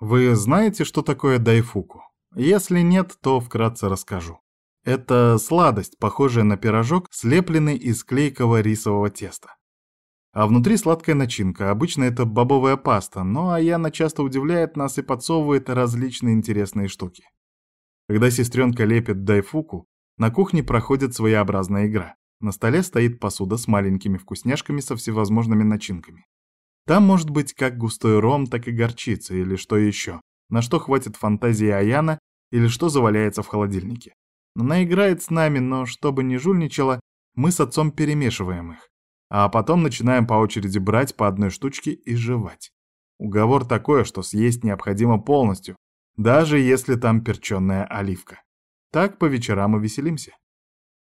Вы знаете, что такое дайфуку? Если нет, то вкратце расскажу. Это сладость, похожая на пирожок, слепленный из клейкого рисового теста. А внутри сладкая начинка, обычно это бобовая паста, но Аяна часто удивляет нас и подсовывает различные интересные штуки. Когда сестренка лепит дайфуку, на кухне проходит своеобразная игра. На столе стоит посуда с маленькими вкусняшками со всевозможными начинками. Там может быть как густой ром, так и горчица или что еще, на что хватит фантазии Аяна или что заваляется в холодильнике. Она играет с нами, но чтобы не жульничала, мы с отцом перемешиваем их. А потом начинаем по очереди брать по одной штучке и жевать. Уговор такой, что съесть необходимо полностью, даже если там перченая оливка. Так по вечерам и веселимся.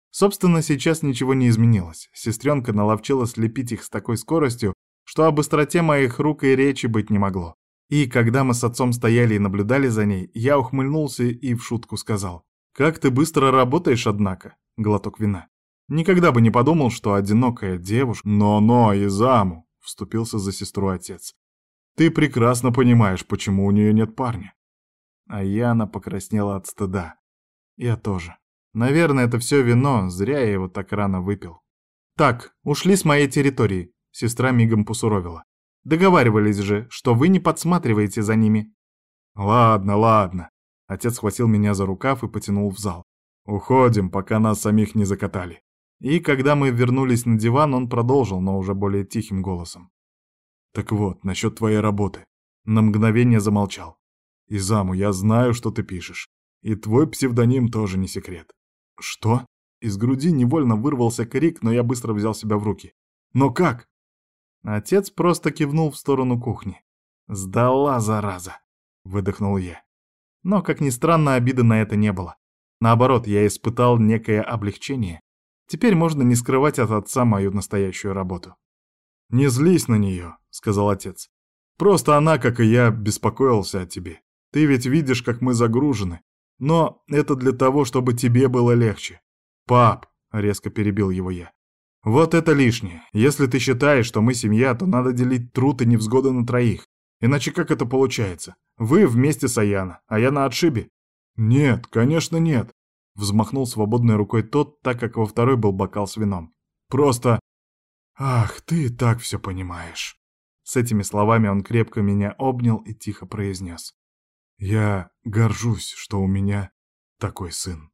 Собственно, сейчас ничего не изменилось. Сестренка наловчила слепить их с такой скоростью, что о быстроте моих рук и речи быть не могло. И когда мы с отцом стояли и наблюдали за ней, я ухмыльнулся и в шутку сказал. «Как ты быстро работаешь, однако!» — глоток вина. Никогда бы не подумал, что одинокая девушка... «Но-но, Изаму!» — вступился за сестру отец. «Ты прекрасно понимаешь, почему у нее нет парня». А Яна покраснела от стыда. Я тоже. Наверное, это все вино, зря я его так рано выпил. Так, ушли с моей территории, сестра мигом посуровила. Договаривались же, что вы не подсматриваете за ними. Ладно, ладно. Отец схватил меня за рукав и потянул в зал. Уходим, пока нас самих не закатали. И когда мы вернулись на диван, он продолжил, но уже более тихим голосом. Так вот, насчет твоей работы. На мгновение замолчал. Изаму, я знаю, что ты пишешь. И твой псевдоним тоже не секрет. «Что?» Из груди невольно вырвался крик, но я быстро взял себя в руки. «Но как?» Отец просто кивнул в сторону кухни. «Сдала, зараза!» — выдохнул я. Но, как ни странно, обиды на это не было. Наоборот, я испытал некое облегчение. Теперь можно не скрывать от отца мою настоящую работу. «Не злись на нее», — сказал отец. «Просто она, как и я, беспокоился о тебе. Ты ведь видишь, как мы загружены. Но это для того, чтобы тебе было легче. Пап, резко перебил его я. Вот это лишнее. Если ты считаешь, что мы семья, то надо делить труд и невзгоды на троих. Иначе как это получается? Вы вместе с Аяна, а я на отшибе. Нет, конечно нет. Взмахнул свободной рукой тот, так как во второй был бокал с вином. Просто... Ах, ты так все понимаешь. С этими словами он крепко меня обнял и тихо произнес. Я горжусь, что у меня такой сын.